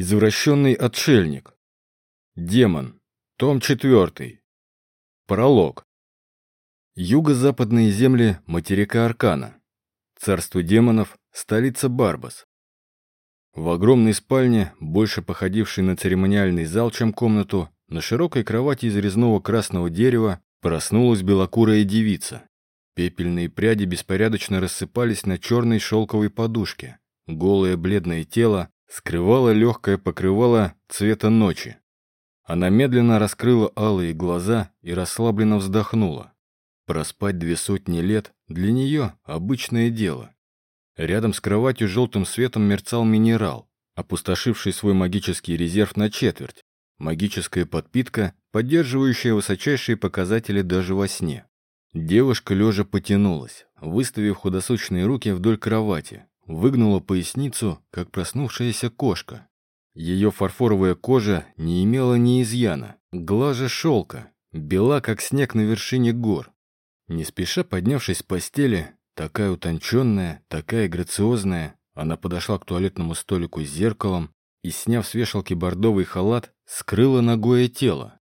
Извращенный отшельник. Демон. Том 4. Пролог. Юго-западные земли материка Аркана. Царство демонов, столица Барбас. В огромной спальне, больше походившей на церемониальный зал, чем комнату, на широкой кровати из резного красного дерева проснулась белокурая девица. Пепельные пряди беспорядочно рассыпались на черной шелковой подушке. Голое бледное тело скрывало легкое покрывало цвета ночи. Она медленно раскрыла алые глаза и расслабленно вздохнула. Проспать две сотни лет для нее обычное дело. Рядом с кроватью желтым светом мерцал минерал, опустошивший свой магический резерв на четверть. Магическая подпитка, поддерживающая высочайшие показатели даже во сне. Девушка лежа потянулась, выставив худосочные руки вдоль кровати, выгнула поясницу, как проснувшаяся кошка. Ее фарфоровая кожа не имела ни изъяна, глажа шелка, бела, как снег на вершине гор. Не спеша поднявшись с постели, такая утонченная, такая грациозная, она подошла к туалетному столику с зеркалом и, сняв с вешалки бордовый халат, скрыла ногое тело.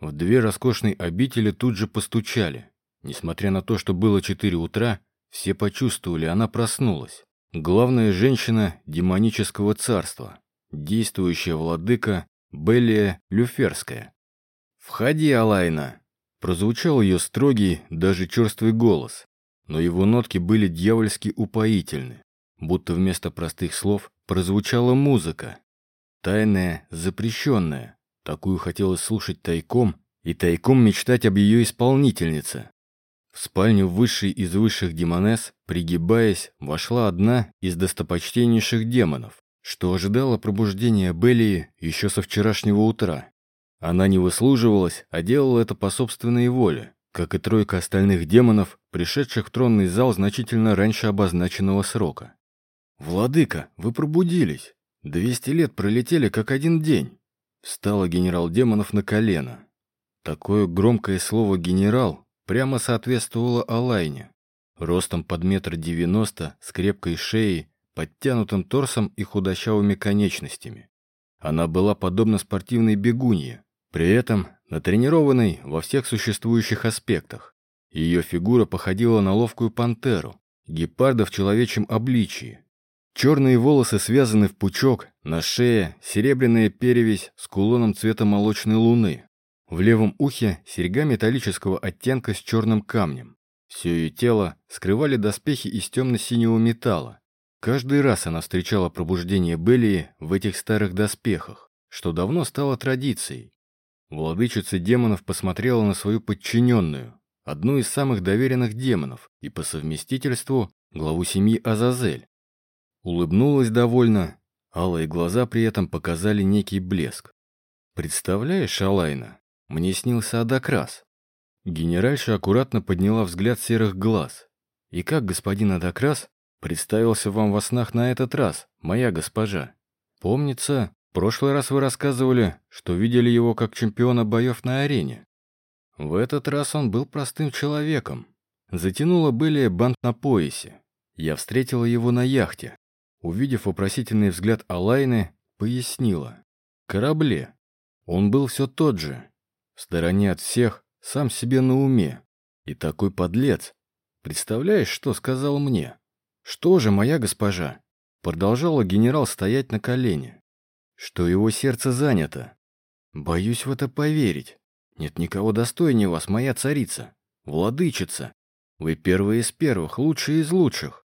В две роскошные обители тут же постучали. Несмотря на то, что было четыре утра, все почувствовали, она проснулась. Главная женщина демонического царства, действующая владыка Белия Люферская. «Входи, Алайна!» Прозвучал ее строгий, даже черствый голос, но его нотки были дьявольски упоительны, будто вместо простых слов прозвучала музыка. Тайная, запрещенная. Такую хотелось слушать тайком и тайком мечтать об ее исполнительнице. В спальню высшей из высших демонесс, пригибаясь, вошла одна из достопочтеннейших демонов, что ожидала пробуждения Беллии еще со вчерашнего утра. Она не выслуживалась, а делала это по собственной воле, как и тройка остальных демонов, пришедших в тронный зал значительно раньше обозначенного срока. «Владыка, вы пробудились! Двести лет пролетели, как один день!» Встала генерал демонов на колено. Такое громкое слово «генерал» прямо соответствовала Алайне. Ростом под метр девяносто, с крепкой шеей, подтянутым торсом и худощавыми конечностями. Она была подобна спортивной бегунье, при этом натренированной во всех существующих аспектах. Ее фигура походила на ловкую пантеру, гепарда в человечьем обличии. Черные волосы связаны в пучок, на шее серебряная перевесь с кулоном цвета молочной луны. В левом ухе серьга металлического оттенка с черным камнем. Все ее тело скрывали доспехи из темно-синего металла. Каждый раз она встречала пробуждение Беллии в этих старых доспехах, что давно стало традицией. Владычица демонов посмотрела на свою подчиненную, одну из самых доверенных демонов и по совместительству главу семьи Азазель. Улыбнулась довольно, алые глаза при этом показали некий блеск. «Представляешь, Алайна, мне снился Адакрас. Генеральша аккуратно подняла взгляд серых глаз. И как господин Адакрас представился вам во снах на этот раз, моя госпожа? Помнится, в прошлый раз вы рассказывали, что видели его как чемпиона боев на арене. В этот раз он был простым человеком. Затянула были бант на поясе. Я встретила его на яхте. Увидев вопросительный взгляд Алайны, пояснила. Корабле. Он был все тот же, в стороне от всех, сам себе на уме. И такой подлец. Представляешь, что сказал мне? Что же, моя госпожа? Продолжала генерал стоять на колене. Что его сердце занято. Боюсь в это поверить. Нет никого достойнее вас, моя царица. Владычица. Вы первые из первых, лучшие из лучших.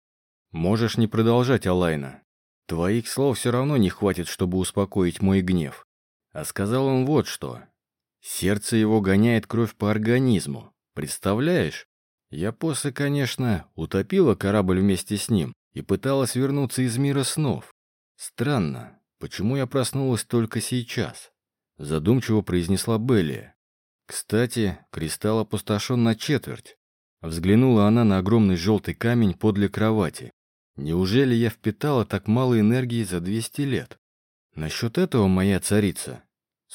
Можешь не продолжать, Алайна. Твоих слов все равно не хватит, чтобы успокоить мой гнев. А сказал он вот что. Сердце его гоняет кровь по организму. Представляешь? Я после, конечно, утопила корабль вместе с ним и пыталась вернуться из мира снов. Странно, почему я проснулась только сейчас? Задумчиво произнесла Беллия. Кстати, кристалл опустошен на четверть. Взглянула она на огромный желтый камень подле кровати. Неужели я впитала так мало энергии за 200 лет? Насчет этого, моя царица,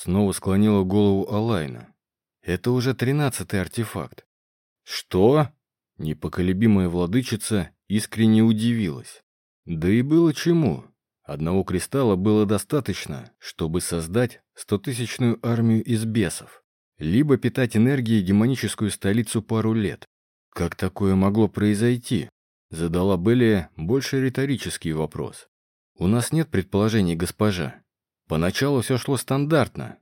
Снова склонила голову Алайна. Это уже тринадцатый артефакт. Что? Непоколебимая владычица искренне удивилась. Да и было чему. Одного кристалла было достаточно, чтобы создать стотысячную армию из бесов, либо питать энергией демоническую столицу пару лет. Как такое могло произойти? Задала Белия больше риторический вопрос. У нас нет предположений, госпожа. Поначалу все шло стандартно,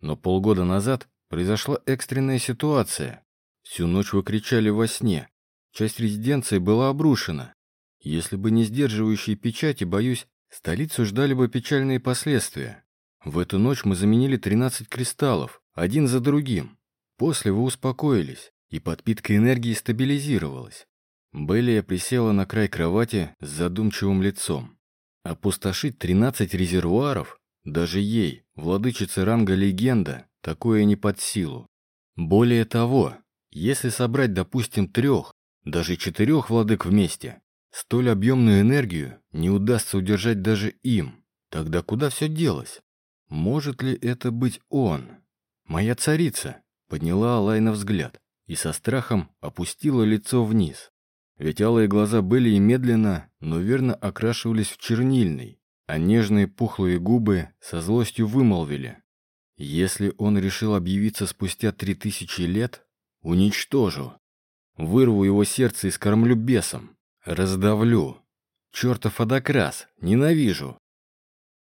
но полгода назад произошла экстренная ситуация. Всю ночь вы кричали во сне. Часть резиденции была обрушена. Если бы не сдерживающие печати, боюсь, столицу ждали бы печальные последствия. В эту ночь мы заменили 13 кристаллов, один за другим. После вы успокоились, и подпитка энергии стабилизировалась. Беллия присела на край кровати с задумчивым лицом. Опустошить 13 резервуаров даже ей, владычице ранга легенда, такое не под силу. Более того, если собрать, допустим, трех, даже четырех владык вместе, столь объемную энергию не удастся удержать даже им. Тогда куда все делось? Может ли это быть он? Моя царица подняла Алайна взгляд и со страхом опустила лицо вниз. Ведь алые глаза были и медленно, но верно окрашивались в чернильный, а нежные пухлые губы со злостью вымолвили. Если он решил объявиться спустя три тысячи лет, уничтожу. Вырву его сердце и скормлю бесом. Раздавлю. Чертов адокрас, ненавижу.